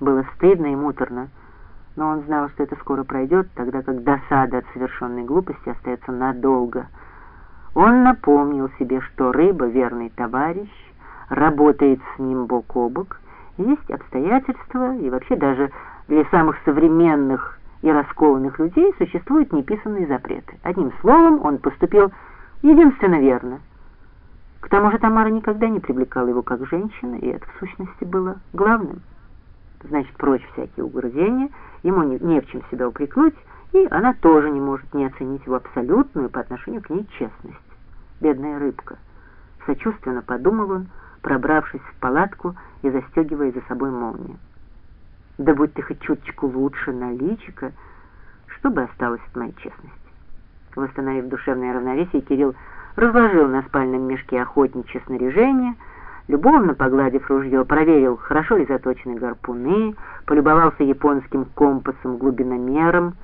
Было стыдно и муторно, но он знал, что это скоро пройдет, тогда как досада от совершенной глупости остается надолго. Он напомнил себе, что рыба — верный товарищ, работает с ним бок о бок, есть обстоятельства, и вообще даже для самых современных и раскованных людей существуют неписанные запреты. Одним словом, он поступил единственно верно. К тому же Тамара никогда не привлекала его как женщина, и это в сущности было главным. Значит, прочь всякие угрызения, ему не, не в чем себя упрекнуть, и она тоже не может не оценить его абсолютную по отношению к ней честность. Бедная рыбка. Сочувственно подумал он, пробравшись в палатку и застегивая за собой молнию. Да будь ты хоть чуточку лучше на личико, что бы осталось от моей честности? Восстановив душевное равновесие, Кирилл разложил на спальном мешке охотничье снаряжение, любовно погладив ружье, проверил, хорошо ли заточены гарпуны, полюбовался японским компасом глубиномером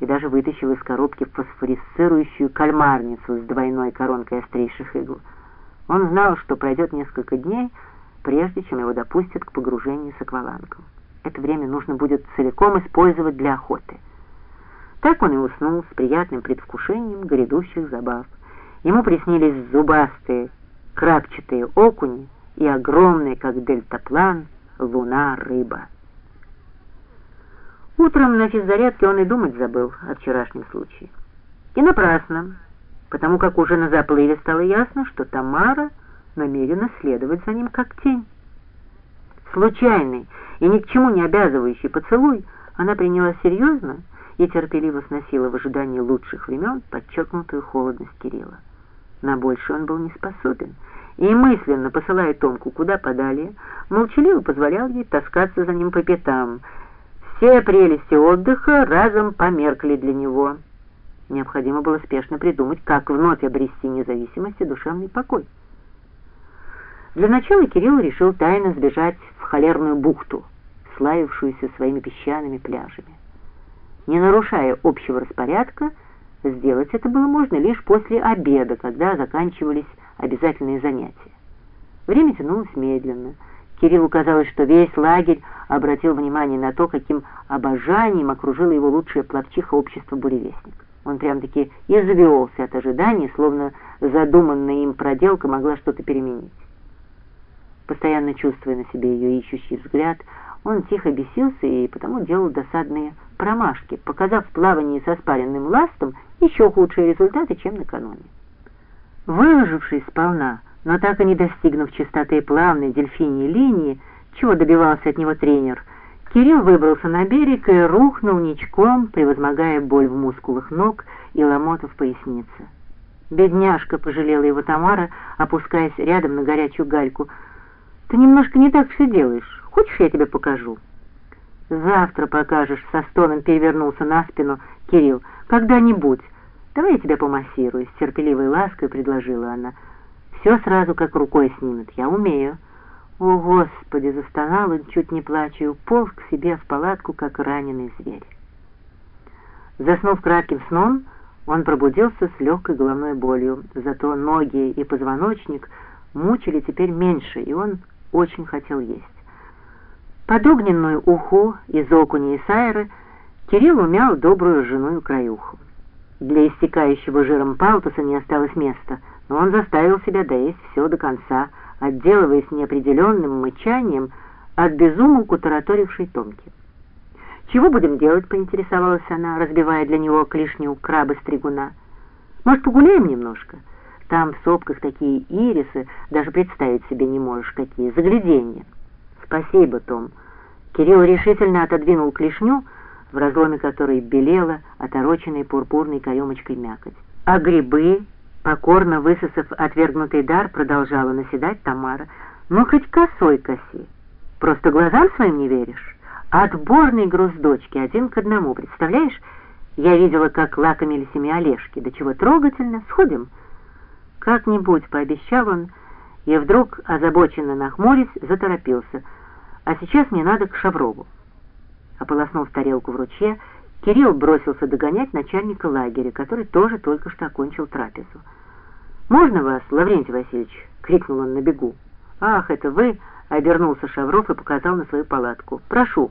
и даже вытащил из коробки фосфорисцирующую кальмарницу с двойной коронкой острейших игл. Он знал, что пройдет несколько дней, прежде чем его допустят к погружению с аквалангом. Это время нужно будет целиком использовать для охоты. Так он и уснул с приятным предвкушением грядущих забав. Ему приснились зубастые, крапчатые окуни и огромные, как дельтаплан, луна-рыба. Утром на физзарядке он и думать забыл о вчерашнем случае. И напрасно потому как уже на заплыве стало ясно, что Тамара намерена следовать за ним как тень. Случайный и ни к чему не обязывающий поцелуй она приняла серьезно и терпеливо сносила в ожидании лучших времен подчеркнутую холодность Кирилла. На больше он был не способен, и мысленно, посылая Томку куда подалее, молчаливо позволял ей таскаться за ним по пятам. Все прелести отдыха разом померкли для него — Необходимо было спешно придумать, как вновь обрести независимость и душевный покой. Для начала Кирилл решил тайно сбежать в холерную бухту, славившуюся своими песчаными пляжами. Не нарушая общего распорядка, сделать это было можно лишь после обеда, когда заканчивались обязательные занятия. Время тянулось медленно. Кириллу казалось, что весь лагерь обратил внимание на то, каким обожанием окружило его лучшее плавчиха общества буревестник. Он прям-таки извелся от ожиданий, словно задуманная им проделка могла что-то переменить. Постоянно чувствуя на себе ее ищущий взгляд, он тихо бесился и потому делал досадные промашки, показав в плавании со спаренным ластом еще худшие результаты, чем накануне. Выложившись сполна, но так и не достигнув чистоты плавной дельфиньей линии, чего добивался от него тренер – Кирилл выбрался на берег и рухнул ничком, превозмогая боль в мускулах ног и ломоту в пояснице. Бедняжка, пожалела его Тамара, опускаясь рядом на горячую гальку. «Ты немножко не так все делаешь. Хочешь, я тебе покажу?» «Завтра покажешь», — со стоном перевернулся на спину Кирилл. «Когда-нибудь. Давай я тебя помассирую», — с терпеливой лаской предложила она. «Все сразу как рукой снимет. Я умею». «О, Господи!» — застонал он, чуть не плача, и уполз к себе в палатку, как раненый зверь. Заснув кратким сном, он пробудился с легкой головной болью, зато ноги и позвоночник мучили теперь меньше, и он очень хотел есть. Под огненную уху из окуня и сайры Кирилл умял добрую жену краюху. Для истекающего жиром палтуса не осталось места, но он заставил себя доесть все до конца — отделываясь неопределенным мычанием от безумолку тараторившей Томки. «Чего будем делать?» — поинтересовалась она, разбивая для него клешню краба-стригуна. «Может, погуляем немножко? Там в сопках такие ирисы, даже представить себе не можешь, какие загляденья». «Спасибо, Том». Кирилл решительно отодвинул клешню, в разломе которой белела отороченной пурпурной каемочкой мякоть. «А грибы?» Покорно высосав отвергнутый дар, продолжала наседать Тамара. «Ну, хоть косой коси. Просто глазам своим не веришь. Отборный груз дочки, один к одному, представляешь? Я видела, как лакомились ими олешки. Да чего трогательно. Сходим?» «Как-нибудь», — пообещал он, и вдруг, озабоченно нахмурясь, заторопился. «А сейчас мне надо к Шаврову». Ополоснув тарелку в ручье, Кирилл бросился догонять начальника лагеря, который тоже только что окончил трапезу. «Можно вас, Лаврентий Васильевич?» — крикнул он на бегу. «Ах, это вы!» — Обернулся Шавров и показал на свою палатку. «Прошу».